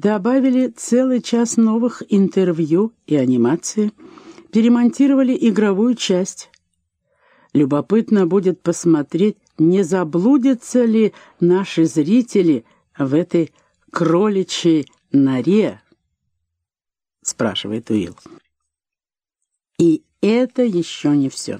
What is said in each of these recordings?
добавили целый час новых интервью и анимации, перемонтировали игровую часть. Любопытно будет посмотреть, не заблудятся ли наши зрители в этой кроличьей норе, спрашивает Уилл. И это еще не все.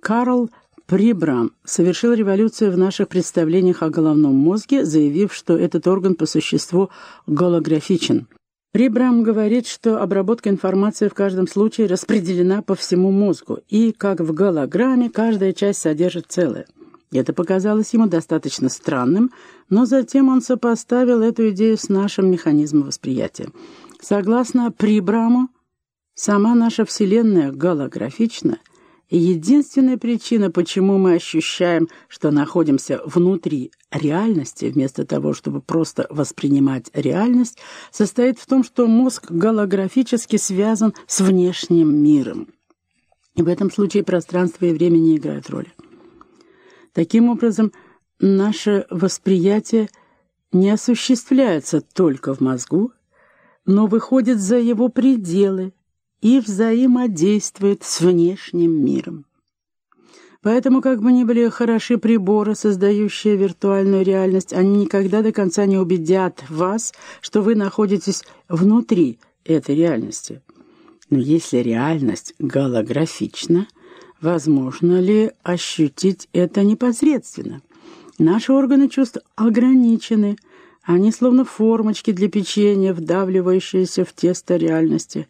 Карл Прибрам совершил революцию в наших представлениях о головном мозге, заявив, что этот орган по существу голографичен. Прибрам говорит, что обработка информации в каждом случае распределена по всему мозгу, и, как в голограмме, каждая часть содержит целое. Это показалось ему достаточно странным, но затем он сопоставил эту идею с нашим механизмом восприятия. Согласно Прибраму, сама наша Вселенная голографична — единственная причина, почему мы ощущаем, что находимся внутри реальности, вместо того, чтобы просто воспринимать реальность, состоит в том, что мозг голографически связан с внешним миром. И в этом случае пространство и время не играют роли. Таким образом, наше восприятие не осуществляется только в мозгу, но выходит за его пределы, и взаимодействует с внешним миром. Поэтому, как бы ни были хороши приборы, создающие виртуальную реальность, они никогда до конца не убедят вас, что вы находитесь внутри этой реальности. Но если реальность голографична, возможно ли ощутить это непосредственно? Наши органы чувств ограничены – они словно формочки для печенья, вдавливающиеся в тесто реальности.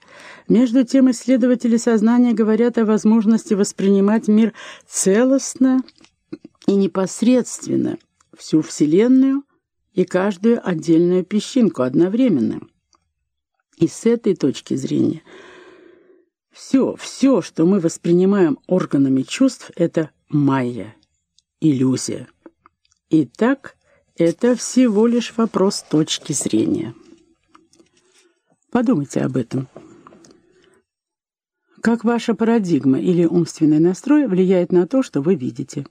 Между тем исследователи сознания говорят о возможности воспринимать мир целостно и непосредственно, всю Вселенную и каждую отдельную песчинку одновременно. И с этой точки зрения все, все, что мы воспринимаем органами чувств, это майя, иллюзия. Итак, это всего лишь вопрос точки зрения. Подумайте об этом. Как ваша парадигма или умственный настрой влияет на то, что вы видите?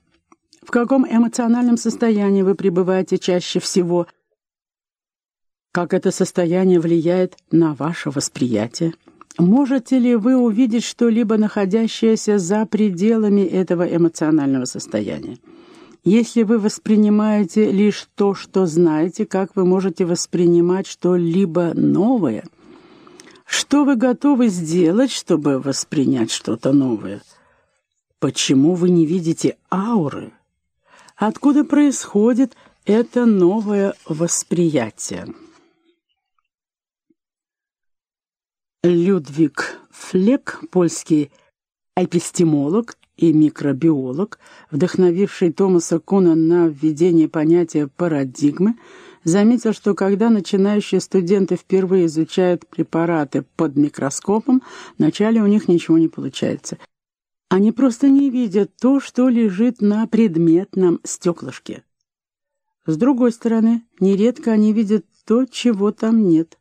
В каком эмоциональном состоянии вы пребываете чаще всего? Как это состояние влияет на ваше восприятие? Можете ли вы увидеть что-либо, находящееся за пределами этого эмоционального состояния? Если вы воспринимаете лишь то, что знаете, как вы можете воспринимать что-либо новое? Что вы готовы сделать, чтобы воспринять что-то новое? Почему вы не видите ауры? Откуда происходит это новое восприятие? Людвиг Флек, польский эпистемолог, и микробиолог, вдохновивший Томаса Куна на введение понятия «парадигмы», заметил, что когда начинающие студенты впервые изучают препараты под микроскопом, вначале у них ничего не получается. Они просто не видят то, что лежит на предметном стеклышке. С другой стороны, нередко они видят то, чего там нет.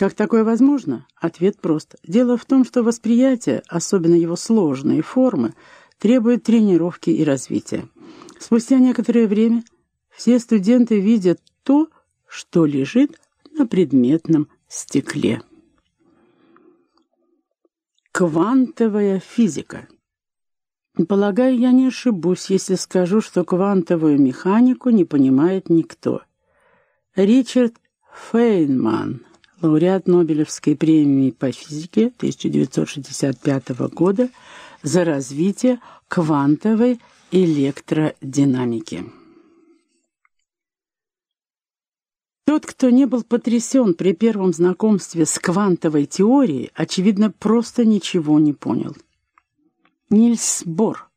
Как такое возможно? Ответ прост. Дело в том, что восприятие, особенно его сложные формы, требует тренировки и развития. Спустя некоторое время все студенты видят то, что лежит на предметном стекле. Квантовая физика. Полагаю, я не ошибусь, если скажу, что квантовую механику не понимает никто. Ричард Фейнман лауреат Нобелевской премии по физике 1965 года за развитие квантовой электродинамики. Тот, кто не был потрясен при первом знакомстве с квантовой теорией, очевидно, просто ничего не понял. Нильс Бор,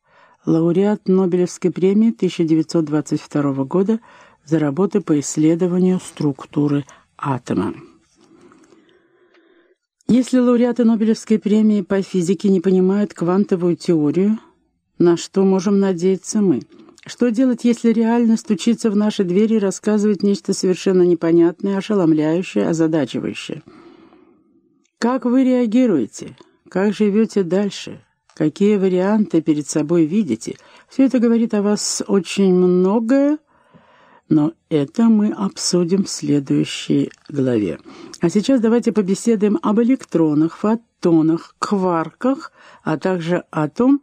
лауреат Нобелевской премии 1922 года за работы по исследованию структуры атома. Если лауреаты Нобелевской премии по физике не понимают квантовую теорию, на что можем надеяться мы? Что делать, если реальность стучится в наши двери и рассказывает нечто совершенно непонятное, ошеломляющее, озадачивающее? Как вы реагируете? Как живете дальше? Какие варианты перед собой видите? Все это говорит о вас очень многое, но это мы обсудим в следующей главе. А сейчас давайте побеседуем об электронах, фотонах, кварках, а также о том,